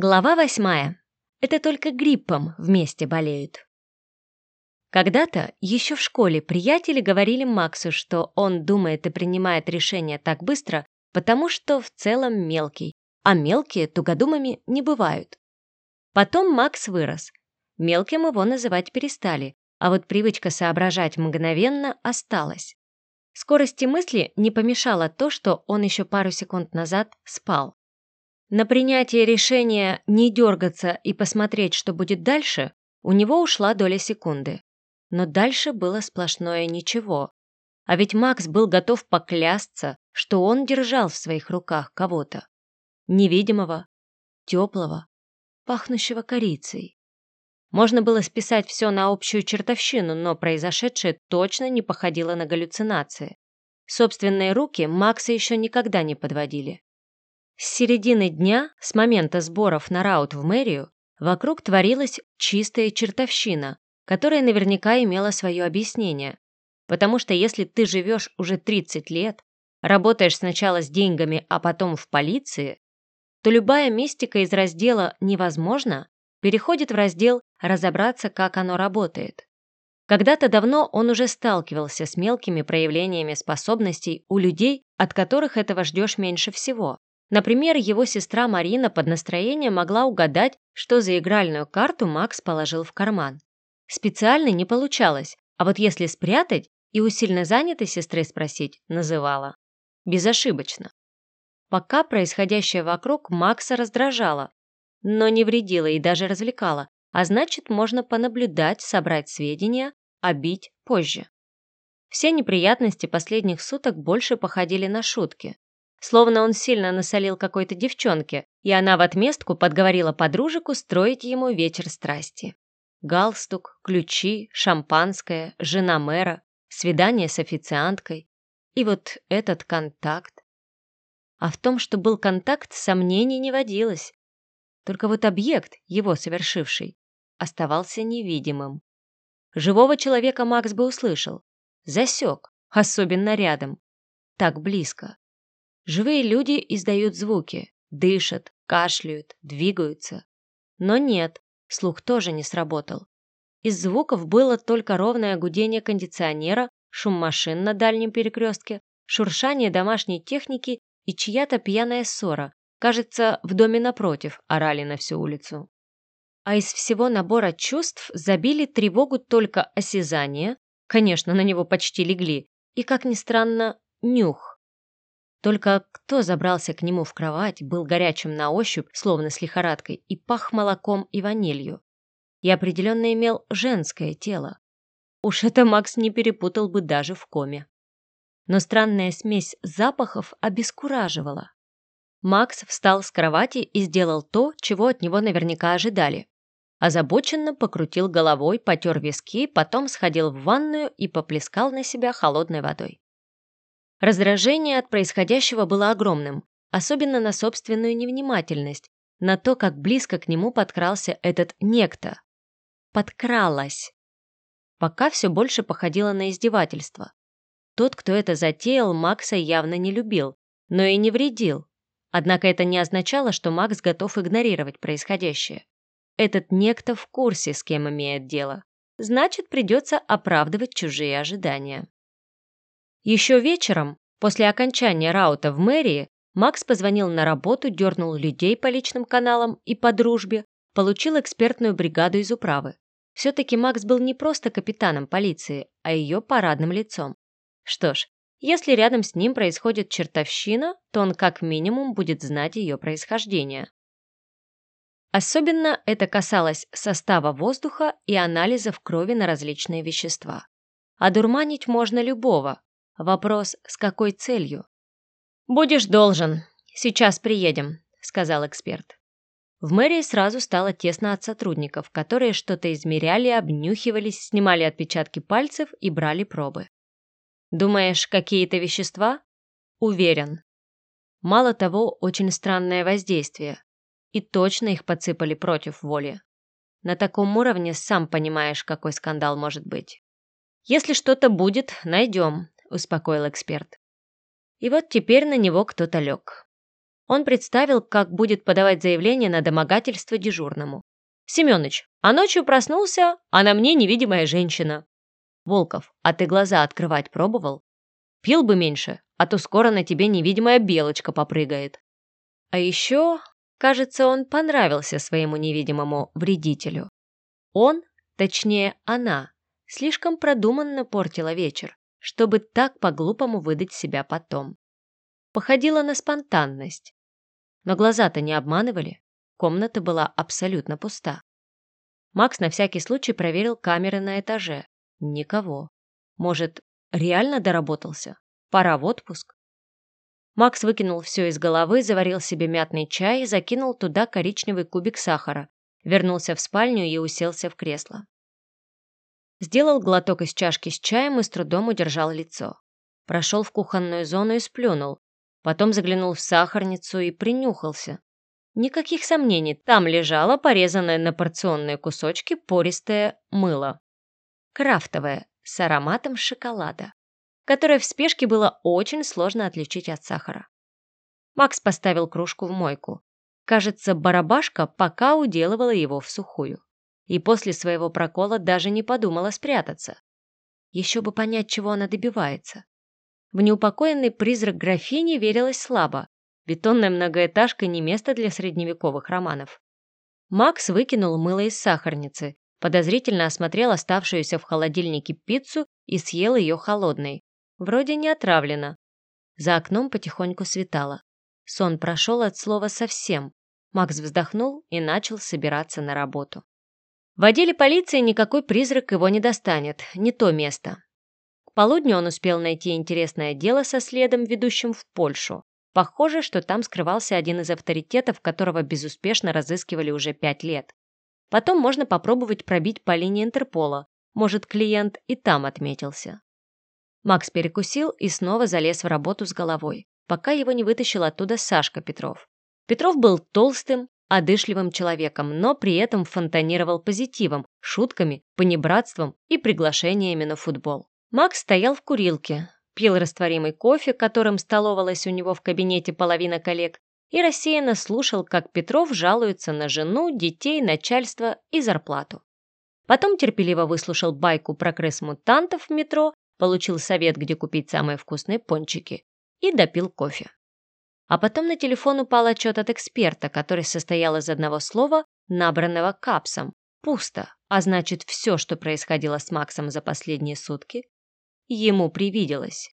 Глава восьмая. Это только гриппом вместе болеют. Когда-то, еще в школе, приятели говорили Максу, что он думает и принимает решения так быстро, потому что в целом мелкий, а мелкие тугодумами не бывают. Потом Макс вырос. Мелким его называть перестали, а вот привычка соображать мгновенно осталась. Скорости мысли не помешало то, что он еще пару секунд назад спал. На принятие решения не дергаться и посмотреть, что будет дальше, у него ушла доля секунды. Но дальше было сплошное ничего. А ведь Макс был готов поклясться, что он держал в своих руках кого-то. Невидимого, теплого, пахнущего корицей. Можно было списать все на общую чертовщину, но произошедшее точно не походило на галлюцинации. Собственные руки Макса еще никогда не подводили. С середины дня, с момента сборов на раут в мэрию, вокруг творилась чистая чертовщина, которая наверняка имела свое объяснение. Потому что если ты живешь уже 30 лет, работаешь сначала с деньгами, а потом в полиции, то любая мистика из раздела «невозможно» переходит в раздел «разобраться, как оно работает». Когда-то давно он уже сталкивался с мелкими проявлениями способностей у людей, от которых этого ждешь меньше всего. Например, его сестра Марина под настроение могла угадать, что за игральную карту Макс положил в карман. Специально не получалось, а вот если спрятать и у сильно занятой сестры спросить, называла. Безошибочно. Пока происходящее вокруг Макса раздражало, но не вредило и даже развлекало, а значит, можно понаблюдать, собрать сведения, а бить позже. Все неприятности последних суток больше походили на шутки. Словно он сильно насолил какой-то девчонке, и она в отместку подговорила подружек устроить ему вечер страсти. Галстук, ключи, шампанское, жена мэра, свидание с официанткой. И вот этот контакт. А в том, что был контакт, сомнений не водилось. Только вот объект, его совершивший, оставался невидимым. Живого человека Макс бы услышал. Засек, особенно рядом. Так близко. Живые люди издают звуки, дышат, кашляют, двигаются. Но нет, слух тоже не сработал. Из звуков было только ровное гудение кондиционера, шум машин на дальнем перекрестке, шуршание домашней техники и чья-то пьяная ссора. Кажется, в доме напротив орали на всю улицу. А из всего набора чувств забили тревогу только осязание, конечно, на него почти легли, и, как ни странно, нюх. Только кто забрался к нему в кровать, был горячим на ощупь, словно с лихорадкой, и пах молоком и ванилью. И определенно имел женское тело. Уж это Макс не перепутал бы даже в коме. Но странная смесь запахов обескураживала. Макс встал с кровати и сделал то, чего от него наверняка ожидали. Озабоченно покрутил головой, потер виски, потом сходил в ванную и поплескал на себя холодной водой. Раздражение от происходящего было огромным, особенно на собственную невнимательность, на то, как близко к нему подкрался этот некто. Подкралась. Пока все больше походило на издевательство. Тот, кто это затеял, Макса явно не любил, но и не вредил. Однако это не означало, что Макс готов игнорировать происходящее. Этот некто в курсе, с кем имеет дело. Значит, придется оправдывать чужие ожидания. Еще вечером, после окончания раута в мэрии, Макс позвонил на работу, дернул людей по личным каналам и по дружбе, получил экспертную бригаду из управы. Все-таки Макс был не просто капитаном полиции, а ее парадным лицом. Что ж, если рядом с ним происходит чертовщина, то он как минимум будет знать ее происхождение. Особенно это касалось состава воздуха и анализов крови на различные вещества. Одурманить можно любого, Вопрос, с какой целью? «Будешь должен. Сейчас приедем», — сказал эксперт. В мэрии сразу стало тесно от сотрудников, которые что-то измеряли, обнюхивались, снимали отпечатки пальцев и брали пробы. «Думаешь, какие-то вещества?» «Уверен». Мало того, очень странное воздействие. И точно их подсыпали против воли. На таком уровне сам понимаешь, какой скандал может быть. Если что-то будет, найдем, — успокоил эксперт. И вот теперь на него кто-то лег. Он представил, как будет подавать заявление на домогательство дежурному. «Семёныч, а ночью проснулся, а на мне невидимая женщина». «Волков, а ты глаза открывать пробовал? Пил бы меньше, а то скоро на тебе невидимая белочка попрыгает». А еще, кажется, он понравился своему невидимому вредителю. Он, точнее она, слишком продуманно портила вечер, чтобы так по-глупому выдать себя потом. Походила на спонтанность. Но глаза-то не обманывали. Комната была абсолютно пуста. Макс на всякий случай проверил камеры на этаже. Никого. Может, реально доработался? Пора в отпуск? Макс выкинул все из головы, заварил себе мятный чай, закинул туда коричневый кубик сахара, вернулся в спальню и уселся в кресло. Сделал глоток из чашки с чаем и с трудом удержал лицо. Прошел в кухонную зону и сплюнул. Потом заглянул в сахарницу и принюхался. Никаких сомнений, там лежало порезанное на порционные кусочки пористое мыло. Крафтовое, с ароматом шоколада, которое в спешке было очень сложно отличить от сахара. Макс поставил кружку в мойку. Кажется, барабашка пока уделывала его в сухую и после своего прокола даже не подумала спрятаться. Еще бы понять, чего она добивается. В неупокоенный призрак графини верилось слабо. Бетонная многоэтажка не место для средневековых романов. Макс выкинул мыло из сахарницы, подозрительно осмотрел оставшуюся в холодильнике пиццу и съел ее холодной. Вроде не отравлена. За окном потихоньку светало. Сон прошел от слова совсем. Макс вздохнул и начал собираться на работу. В отделе полиции никакой призрак его не достанет, не то место. К полудню он успел найти интересное дело со следом, ведущим в Польшу. Похоже, что там скрывался один из авторитетов, которого безуспешно разыскивали уже пять лет. Потом можно попробовать пробить по линии Интерпола. Может, клиент и там отметился. Макс перекусил и снова залез в работу с головой, пока его не вытащил оттуда Сашка Петров. Петров был толстым, одышливым человеком, но при этом фонтанировал позитивом, шутками, понебратством и приглашениями на футбол. Макс стоял в курилке, пил растворимый кофе, которым столовалась у него в кабинете половина коллег, и рассеянно слушал, как Петров жалуется на жену, детей, начальство и зарплату. Потом терпеливо выслушал байку про крыс-мутантов в метро, получил совет, где купить самые вкусные пончики, и допил кофе. А потом на телефон упал отчет от эксперта, который состоял из одного слова, набранного капсом. Пусто, а значит, все, что происходило с Максом за последние сутки, ему привиделось.